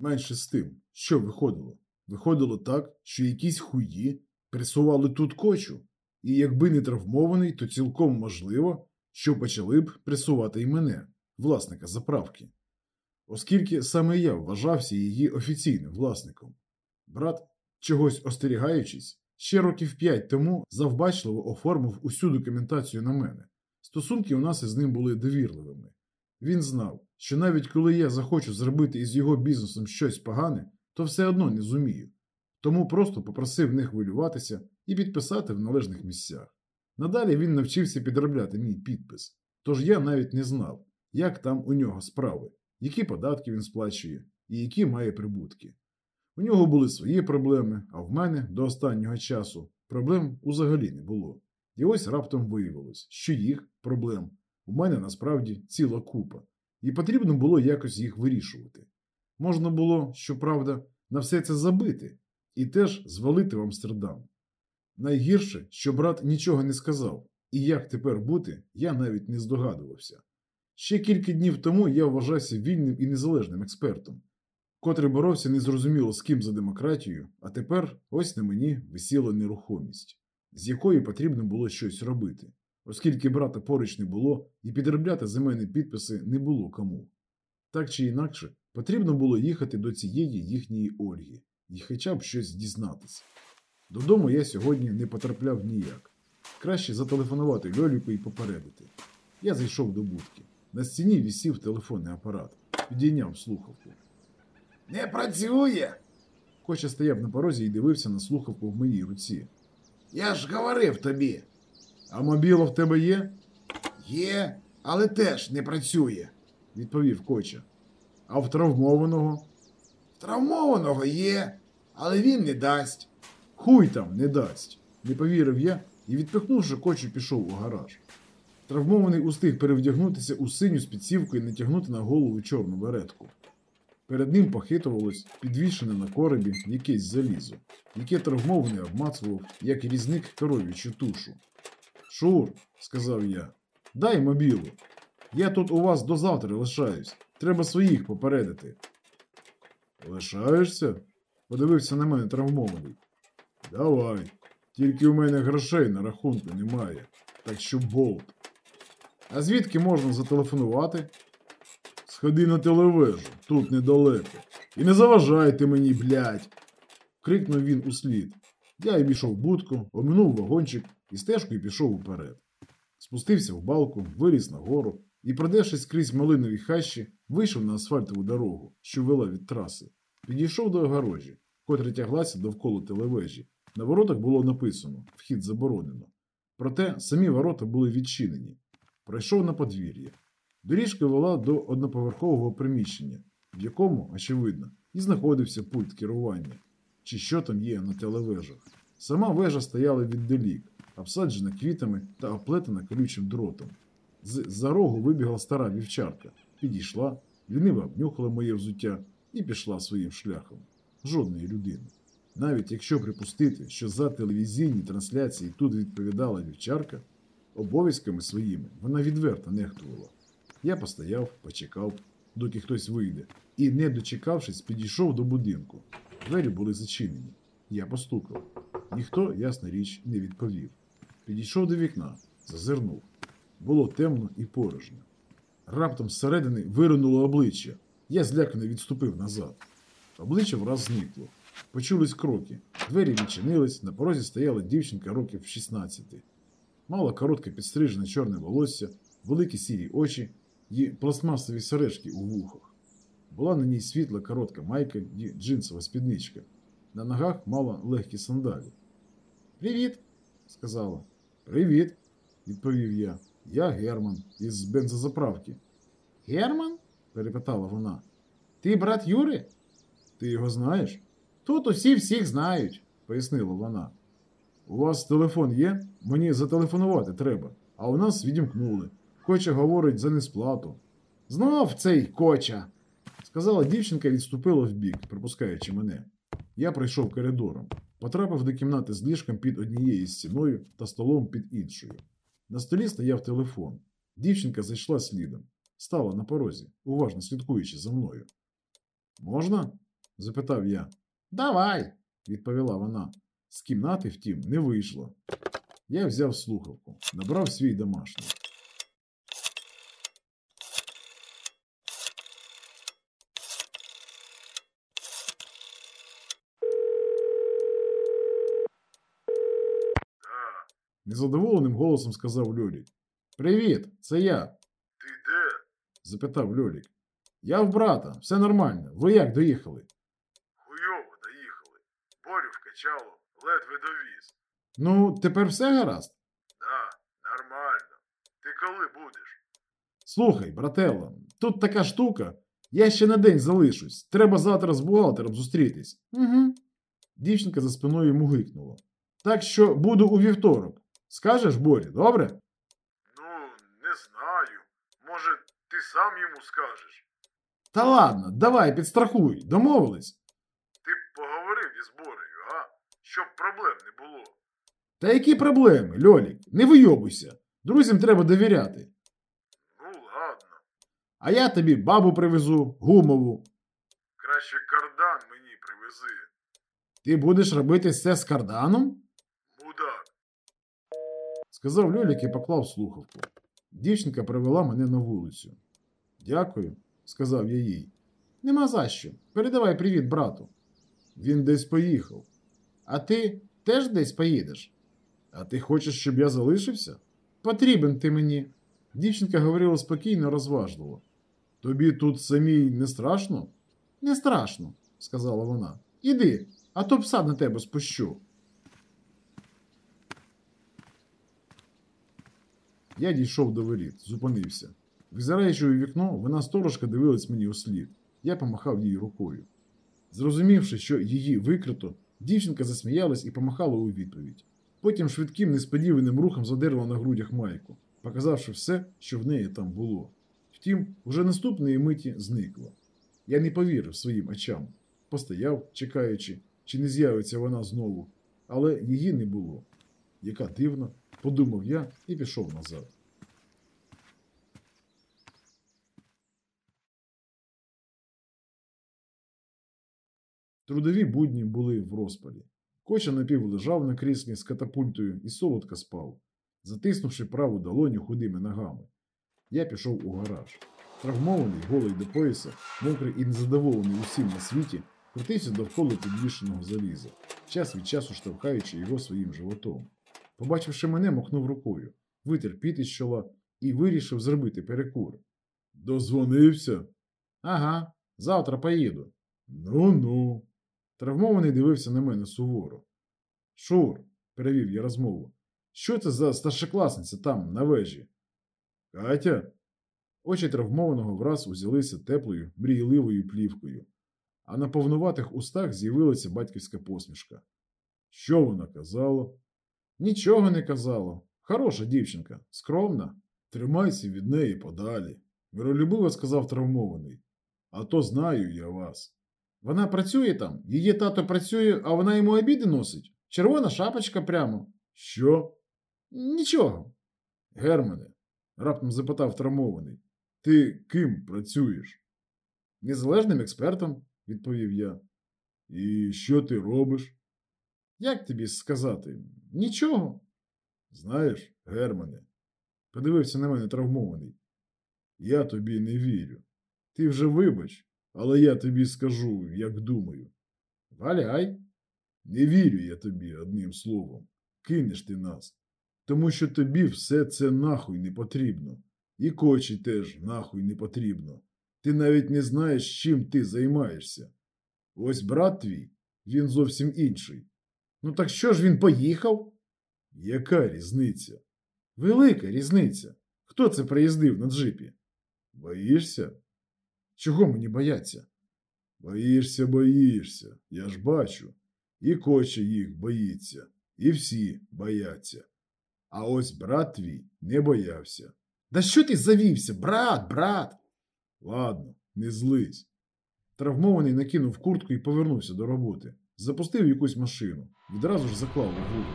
Менше з тим, що виходило? Виходило так, що якісь хуї пресували тут кочу, і якби не травмований, то цілком можливо, що почали б пресувати і мене, власника заправки. Оскільки саме я вважався її офіційним власником. Брат, чогось остерігаючись, ще років п'ять тому завбачливо оформив усю документацію на мене. Стосунки у нас із ним були довірливими. Він знав, що навіть коли я захочу зробити із його бізнесом щось погане, то все одно не зумію. Тому просто попросив не хвилюватися і підписати в належних місцях. Надалі він навчився підробляти мій підпис, тож я навіть не знав, як там у нього справи, які податки він сплачує і які має прибутки. У нього були свої проблеми, а в мене до останнього часу проблем узагалі не було. І ось раптом виявилось, що їх проблем у мене насправді ціла купа, і потрібно було якось їх вирішувати. Можна було, щоправда, на все це забити і теж звалити в Амстердам. Найгірше, що брат нічого не сказав, і як тепер бути, я навіть не здогадувався. Ще кілька днів тому я вважався вільним і незалежним експертом, котрий боровся незрозуміло з ким за демократію, а тепер ось на мені висіла нерухомість, з якої потрібно було щось робити, оскільки брата поруч не було і підробляти за мене підписи не було кому. Так чи інакше, потрібно було їхати до цієї їхньої Ольги і хоча б щось дізнатися. Додому я сьогодні не потрапляв ніяк. Краще зателефонувати Льоліку і попередити. Я зайшов до будки. На стіні вісів телефонний апарат. Підійняв слухавку. Не працює. Коча стояв на порозі і дивився на слухавку в моїй руці. Я ж говорив тобі. А мобіло в тебе є? Є, але теж не працює. відповів Коча. А в травмованого? Травмованого є, але він не дасть. Хуй там не дасть, не повірив я і, відпихнувши кочу, пішов у гараж. Травмований устиг перевдягнутися у синю спецівку і натягнути на голову чорну беретку. Перед ним похитувалось підвішене на коробі якесь залізо, яке травмований обмацував, як різник коров'ячу тушу. Шур, сказав я, дай мобілу. Я тут у вас до завтра лишаюсь. Треба своїх попередити. Лишаєшся? подивився на мене травмований. Давай. Тільки у мене грошей на рахунку немає. Так що болт. А звідки можна зателефонувати? Сходи на телевежу, тут недалеко. І не заважайте мені, блядь. крикнув він услід. Я обійшов будку, оминув вагончик і стежкою пішов уперед. Спустився в балку, виліз на гору і, продевшись крізь малинові хащі, вийшов на асфальтову дорогу, що вела від траси. Підійшов до огорожі, котра тяглася довкола телевежі. На воротах було написано Вхід заборонено. Проте самі ворота були відчинені. Пройшов на подвір'я. Доріжка вела до одноповерхового приміщення, в якому, очевидно, і знаходився пульт керування, чи що там є на телевежах. Сама вежа стояла віддалік, обсаджена квітами та оплетена колючим дротом. З за рогу вибігла стара вівчарка, підійшла, ліниво обнюхала моє взуття і пішла своїм шляхом. Жодної людини. Навіть якщо припустити, що за телевізійні трансляції тут відповідала вівчарка, обов'язками своїми вона відверто нехтувала. Я постояв, почекав, доки хтось вийде, і, не дочекавшись, підійшов до будинку. Двері були зачинені. Я постукав. Ніхто, ясна річ, не відповів. Підійшов до вікна, зазирнув. Було темно і порожньо. Раптом зсередини виринуло обличчя. Я злякано відступив назад. Обличчя враз зникло. Почулись кроки. Двері відчинились, на порозі стояла дівчинка років 16. Мала коротке підстрижене чорне волосся, великі сірі очі і пластмасові сережки у вухах. Була на ній світла коротка майка і джинсова спідничка. На ногах мала легкі сандалі. Привіт, сказала. Привіт, відповів я. Я Герман із бензозаправки. Герман? перепитала вона. Ти брат Юри? Ти його знаєш? Тут усі всіх знають, пояснила вона. У вас телефон є? Мені зателефонувати треба, а у нас відімкнули. Коча говорить за несплату. Знов цей коча, сказала дівчинка і відступила вбік, пропускаючи мене. Я пройшов коридором, потрапив до кімнати з ліжком під однією стіною та столом під іншою. На столі стояв телефон. Дівчинка зайшла слідом, стала на порозі, уважно слідкуючи за мною. Можна? запитав я. Давай, відповіла вона. З кімнати, втім, не вийшло. Я взяв слухавку, набрав свій домашній. Да. Незадоволеним голосом сказав Льолік. Привіт, це я. Ти де? запитав Льолік. Я в брата, все нормально. Ви як доїхали? Хуйово доїхали. Борю вкачало, ледве довіз. Ну, тепер все гаразд. Да, нормально. Ти коли будеш? Слухай, брателло, тут така штука. Я ще на день залишусь. Треба завтра з бухгалтером зустрітись. Угу. Дівчинка за спиною йому гикнула. Так що буду у вівторок. Скажеш, Борі, добре? Ну, не знаю. Може, ти сам йому скажеш. Та ладно, давай, підстрахуй, домовились. Ти б поговорив із Борею, а? Щоб проблем не було. Та які проблеми, Льолік? Не вийобуйся. Друзям треба довіряти. Ну, ладно. А я тобі бабу привезу, гумову. Краще кардан мені привези. Ти будеш робити все з карданом? Сказав Льолік і поклав слухавку. Дівчинка привела мене на вулицю. Дякую, сказав я їй. Нема за що. Передавай привіт брату. Він десь поїхав. А ти теж десь поїдеш? А ти хочеш, щоб я залишився? Потрібен ти мені. Дівчинка говорила спокійно, розважливо. Тобі тут самій не страшно? Не страшно, сказала вона. Іди, а то пса на тебе спущу. Я дійшов до воріт, зупинився. Визираючи у вікно, вона сторожка дивилась мені у слід. Я помахав їй рукою. Зрозумівши, що її викрито, дівчинка засміялась і помахала у відповідь. Потім швидким несподіваним рухом задерла на грудях майку, показавши все, що в неї там було. Втім, уже наступної миті зникла. Я не повірив своїм очам. Постояв, чекаючи, чи не з'явиться вона знову, але її не було. Яка дивна, подумав я і пішов назад. Трудові будні були в розпалі. Коча напів лежав на кріслі з катапультою і солодко спав, затиснувши праву долоню худими ногами. Я пішов у гараж. Травмований, голий до пояса, мокрий і незадоволений усім на світі, крутився довкола підвішеного заліза, час від часу штовхаючи його своїм животом. Побачивши мене, махнув рукою, витер піт із чола і вирішив зробити перекур. Дозвонився? Ага, завтра поїду. Ну ну. Травмований дивився на мене суворо. Шур, перевів я розмову. Що це за старшокласниця там, на вежі? Катя? Очі травмованого враз узялися теплою, мрійливою плівкою, а на повнуватих устах з'явилася батьківська посмішка. Що вона казала? Нічого не казала. Хороша дівчинка, скромна. Тримайся від неї подалі. Миролюбиво сказав травмований. А то знаю я вас. Вона працює там, її тато працює, а вона йому обіди носить. Червона шапочка прямо. Що? Нічого. Германе, раптом запитав травмований. Ти ким працюєш? Незалежним експертом, відповів я. І що ти робиш? Як тобі сказати? Нічого. Знаєш, Германе, подивився на мене травмований. Я тобі не вірю. Ти вже вибач, але я тобі скажу, як думаю. Валяй. Не вірю я тобі одним словом. Кинеш ти нас. Тому що тобі все це нахуй не потрібно. І кочі теж нахуй не потрібно. Ти навіть не знаєш, чим ти займаєшся. Ось брат твій, він зовсім інший. Ну так що ж він поїхав? Яка різниця? Велика різниця. Хто це приїздив на джипі? Боїшся? Чого мені бояться? Боїшся, боїшся, я ж бачу. І коче їх боїться, і всі бояться. А ось брат твій не боявся. Да що ти завівся, брат, брат? Ладно, не злись. Травмований накинув куртку і повернувся до роботи. Запустив якусь машину, відразу ж заклав у вугол.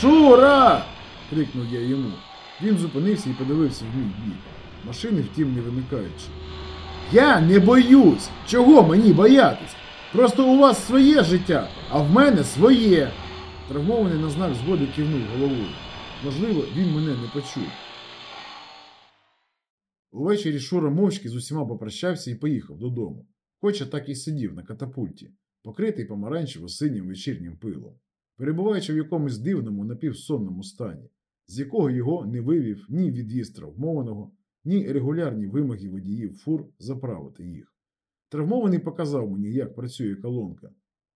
Шура! крикнув я йому. Він зупинився і подивився в мій бік. Машини, втім, не вимикаючи. Я не боюсь. Чого мені боятись? Просто у вас своє життя, а в мене своє. Травмований на знак згоди кивнув головою. Можливо, він мене не почув. Увечері Шура мовчки з усіма попрощався і поїхав додому. Хоча так і сидів на катапульті, покритий помаранчево-синім вечірнім пилом, перебуваючи в якомусь дивному напівсонному стані, з якого його не вивів ні від'їзд травмованого, ні регулярні вимоги водіїв фур заправити їх. Травмований показав мені, як працює колонка,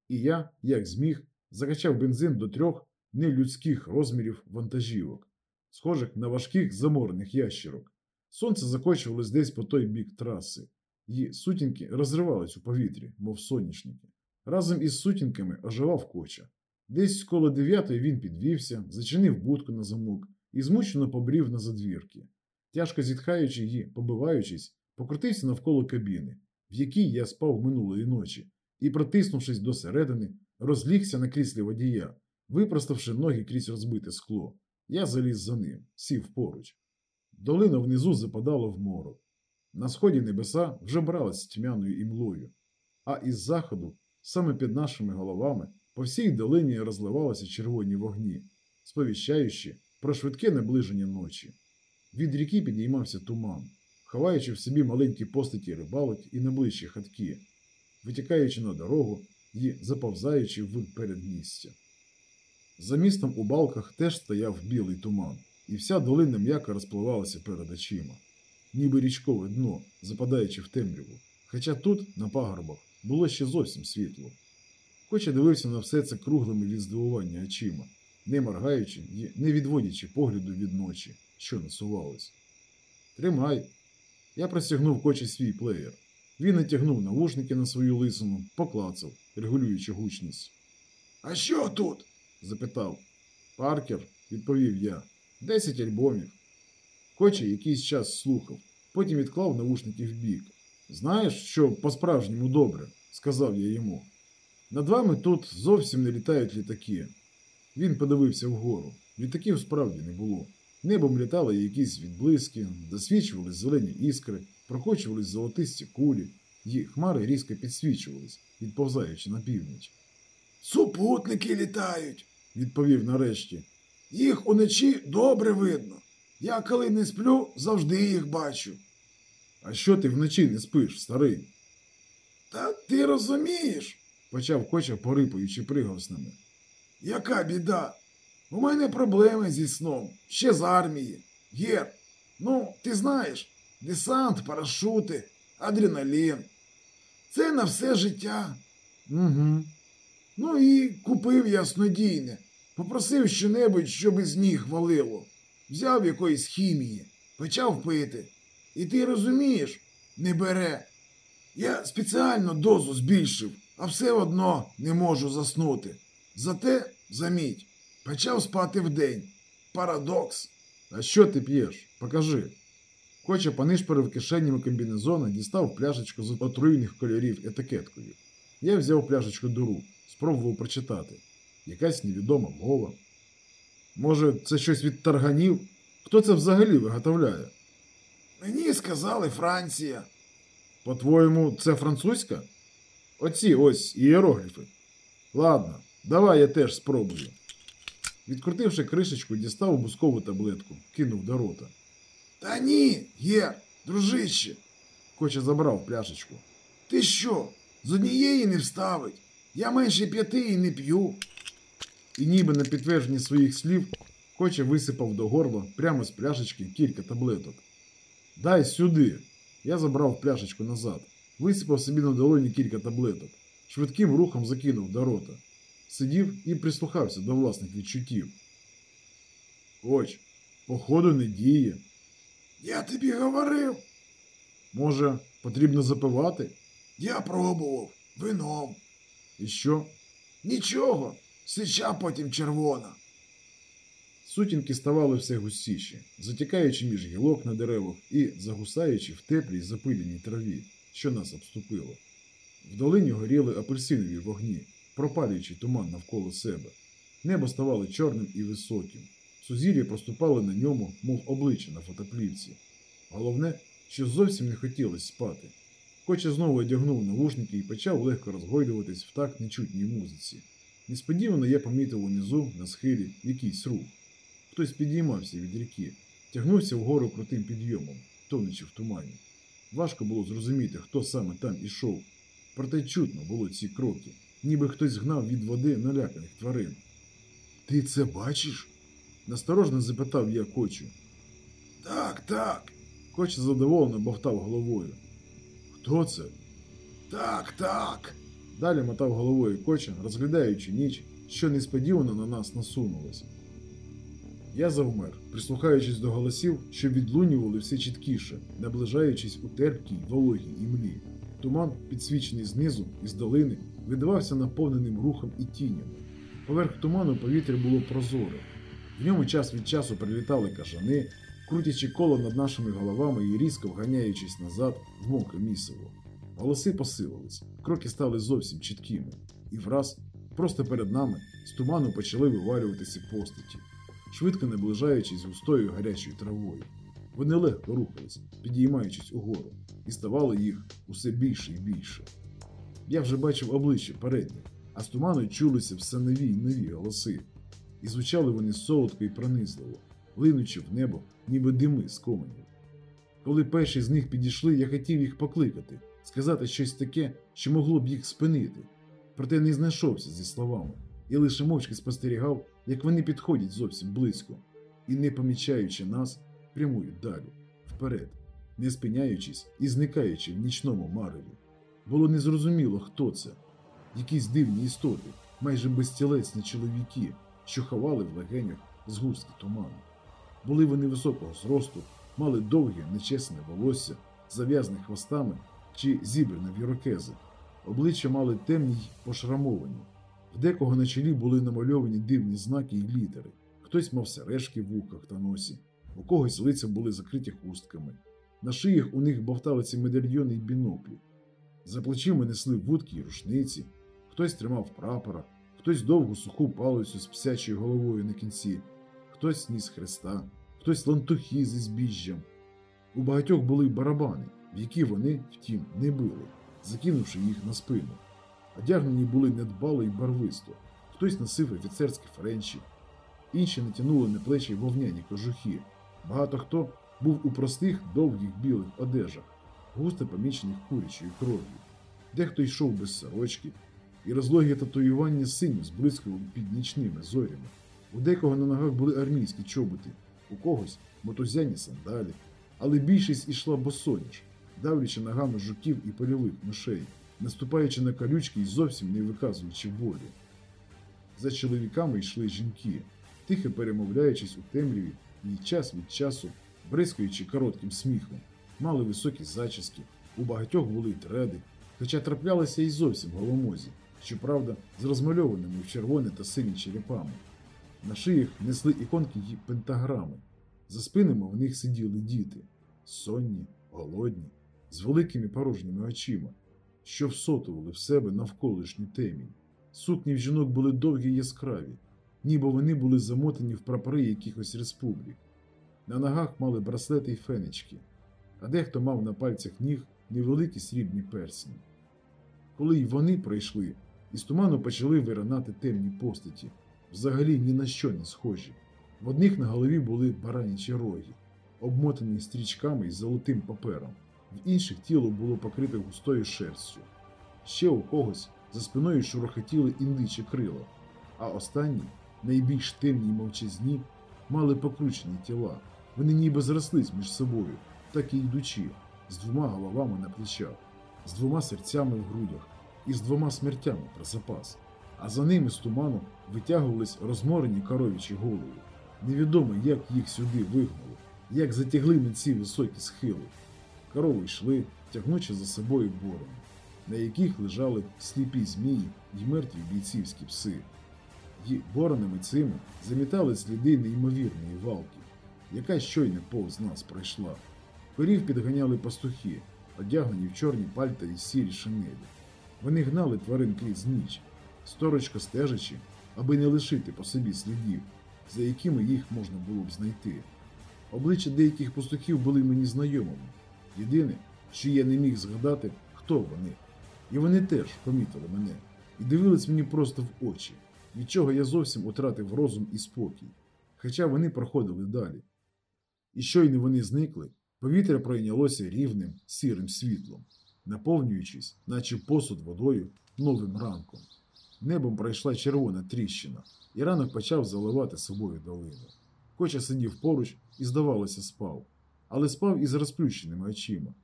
і я, як зміг, закачав бензин до трьох нелюдських розмірів вантажівок, схожих на важких заморених ящерок. Сонце закочувалось десь по той бік траси, і сутінки розривались у повітрі, мов соняшники. Разом із сутінками оживав коча. Десь коло дев'ятої він підвівся, зачинив будку на замок і змучено побрів на задвірки. Тяжко зітхаючи і побиваючись, покрутився навколо кабіни, в якій я спав минулої ночі, і, протиснувшись до середини, розлігся на кріслі водія, випроставши ноги крізь розбите скло. Я заліз за ним, сів поруч. Долина внизу западала в морок. На сході небеса вже бралась тьмяною імлою, а із заходу, саме під нашими головами, по всій долині розливалися червоні вогні, сповіщаючи про швидке наближення ночі. Від ріки підіймався туман, ховаючи в собі маленькі постаті рибалок і найближчі хатки, витікаючи на дорогу і заповзаючи в передмістя. За містом у балках теж стояв білий туман, і вся долина м'яко розпливалася перед очима, ніби річкове дно, западаючи в темряву. Хоча тут, на пагорбах, було ще зовсім світло. Коча дивився на все це круглими від здивування очима, не моргаючи і не відводячи погляду від ночі, що насувалось. Тримай. Я простягнув кочі свій плеєр. Він натягнув навушники на свою лисину, поклацав, регулюючи гучність. А що тут? запитав. Паркер, відповів я. Десять альбомів. Коча якийсь час слухав, потім відклав навушники вбік. Знаєш, що по-справжньому добре, сказав я йому. Над вами тут зовсім не літають літаки. Він подивився вгору. Літаків справді не було. Небом літали якісь відблиски, засвічувались зелені іскри, прокочувались золотисті кулі, і хмари різко підсвічувались, відповзаючи на північ. Супутники літають, відповів нарешті. Їх уночі добре видно. Я коли не сплю, завжди їх бачу. А що ти вночі не спиш, старий? Та ти розумієш, почав коча, порипаючи приголосними. Яка біда? У мене проблеми зі сном, ще з армії. Гер, ну, ти знаєш, десант, парашути, адреналін. Це на все життя. Угу. Ну і купив я снодійне. Попросив щонебудь, щоб із ніг валило. Взяв якоїсь хімії, почав пити. І ти розумієш, не бере. Я спеціально дозу збільшив, а все одно не можу заснути. Зате, заміть, почав спати вдень. Парадокс. А що ти п'єш? Покажи. Коча понишпорив кишенями комбінезона, дістав пляшечку з отруйних кольорів етикеткою. Я взяв пляшечку до рук, спробував прочитати. Якась невідома мова. Може, це щось від тарганів? Хто це взагалі виготовляє? Мені сказали Франція. По-твоєму, це французька? Оці ось ієрогліфи. Ладно, давай я теж спробую. Відкрутивши кришечку, дістав бускову таблетку, кинув до рота. Та ні, є, дружище. Коча забрав пляшечку. Ти що? З однієї не вставить. Я менше п'яти і не п'ю. І ніби на підтвердження своїх слів, Коча висипав до горла прямо з пляшечки кілька таблеток. Дай сюди. Я забрав пляшечку назад, висипав собі на долоні кілька таблеток, швидким рухом закинув до рота. Сидів і прислухався до власних відчуттів. Коч, походу не діє. Я тобі говорив. Може, потрібно запивати? Я пробував вином. І що? Нічого. Сича потім червона. Сутінки ставали все густіші, затікаючи між гілок на деревах і загусаючи в теплій запиленій траві, що нас обступило. В долині горіли апельсинові вогні, пропалюючи туман навколо себе. Небо ставало чорним і високим. Сузір'я проступали на ньому, мов обличчя на фотоплівці. Головне, що зовсім не хотілося спати. Коча знову одягнув навушники і почав легко розгойдуватись в такт нечутній музиці. Несподівано я помітив унизу на схилі якийсь рух. Хтось підіймався від ріки, тягнувся вгору крутим підйомом, тонучи в тумані. Важко було зрозуміти, хто саме там ішов. Проте чутно було ці кроки, ніби хтось гнав від води наляканих тварин. Ти це бачиш? насторожно запитав я кочу. Так, так. Коч задоволено бовтав головою. Хто це? Так, так. Далі мотав головою коча, розглядаючи ніч, що несподівано на нас насунулося. Я завмер, прислухаючись до голосів, що відлунювали все чіткіше, наближаючись у терпкій вологій імлі. Туман, підсвічений знизу і з долини, видавався наповненим рухом і тінями. Поверх туману повітря було прозоре. В ньому час від часу прилітали кажани, крутячи коло над нашими головами і різко вганяючись назад в мокре місиво. Голоси посилились, кроки стали зовсім чіткими, і враз, просто перед нами, з туману почали виварюватися постаті, швидко наближаючись густою гарячою травою. Вони легко рухались, підіймаючись угору, і ставало їх усе більше і більше. Я вже бачив обличчя передніх, а з туману чулися все нові й нові голоси, і звучали вони солодко і пронизливо, линучи в небо, ніби дими з коменів. Коли перші з них підійшли, я хотів їх покликати, сказати щось таке, що могло б їх спинити, проте не знайшовся зі словами і лише мовчки спостерігав, як вони підходять зовсім близько, і, не помічаючи нас, прямують далі, вперед, не спиняючись і зникаючи в нічному мареві. Було незрозуміло, хто це, якісь дивні істоти, майже безтілесні чоловіки, що ховали в легенях згустки туману. Були вони високого зросту, мали довге, нечесне волосся, зав'язане хвостами чи зібране в ірокези. Обличчя мали темні й пошрамовані. В декого на чолі були намальовані дивні знаки й літери. Хтось мав сережки в вухах та носі, у когось лиця були закриті хустками. На шиях у них бовталися медальйони й біноклі. За плечима несли вудки й рушниці, хтось тримав прапора, хтось довгу суху палицю з псячою головою на кінці, хтось ніс хреста, хтось лантухи зі збіжжям. У багатьох були барабани, в які вони, втім, не били, закинувши їх на спину. Одягнені були недбало й барвисто, хтось носив офіцерські френчі, інші натягнули на плечі вовняні кожухи. Багато хто був у простих довгих білих одежах, густо помічених курячою кров'ю. Дехто йшов без сорочки, і розлогі татуювання синю зблискували під нічними зорями. У декого на ногах були армійські чоботи, у когось мотузяні сандалі, але більшість ішла босоніж, давлячи ногами жуків і польових мишей, наступаючи на колючки і зовсім не виказуючи болі. За чоловіками йшли жінки, тихо перемовляючись у темряві і час від часу, бризкаючи коротким сміхом, мали високі зачіски, у багатьох були треди, хоча траплялися й зовсім голомозі, щоправда, з розмальованими в червоне та сині черепами. На шиях несли іконки й пентаграми. За спинами в них сиділи діти, сонні, голодні, з великими порожніми очима, що всотували в себе навколишню темінь. Сукні в жінок були довгі й яскраві, ніби вони були замотані в прапори якихось республік. На ногах мали браслети й фенечки, а дехто мав на пальцях ніг невеликі срібні персні. Коли й вони пройшли, із туману почали виринати темні постаті, взагалі ні на що не схожі. В одних на голові були баранячі роги, обмотані стрічками із золотим папером, в інших тіло було покрите густою шерстю. Ще у когось за спиною шурохотіли індичі крила, а останні, найбільш темні й мовчазні, мали покручені тіла. Вони ніби зрослись між собою, так і йдучи, з двома головами на плечах, з двома серцями в грудях і з двома смертями про запас. А за ними з туману витягувались розморені коровічі голови. Невідомо, як їх сюди вигнали, як затягли на ці високі схили. Корови йшли, тягнучи за собою борони, на яких лежали сліпі змії й мертві бійцівські пси. Й боронами цими замітали сліди неймовірної валки, яка щойно повз нас пройшла. Корів підганяли пастухи, одягнені в чорні пальта і сірі шинелі. Вони гнали тварин крізь ніч, сторочко стежачи, аби не лишити по собі слідів, за якими їх можна було б знайти. Обличчя деяких пастухів були мені знайомими. Єдине, що я не міг згадати, хто вони. І вони теж помітили мене і дивились мені просто в очі, від чого я зовсім утратив розум і спокій, хоча вони проходили далі. І щойно вони зникли, повітря пройнялося рівним сірим світлом, наповнюючись, наче посуд водою, новим ранком. Небом пройшла червона тріщина, і ранок почав заливати собою долину. Коча сидів поруч і, здавалося, спав, але спав із розплющеними очима.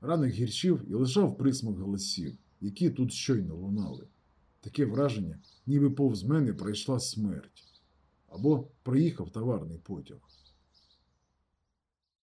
Ранок гірчив і лежав присмак голосів, які тут щойно лунали. Таке враження, ніби повз мене пройшла смерть або проїхав товарний потяг.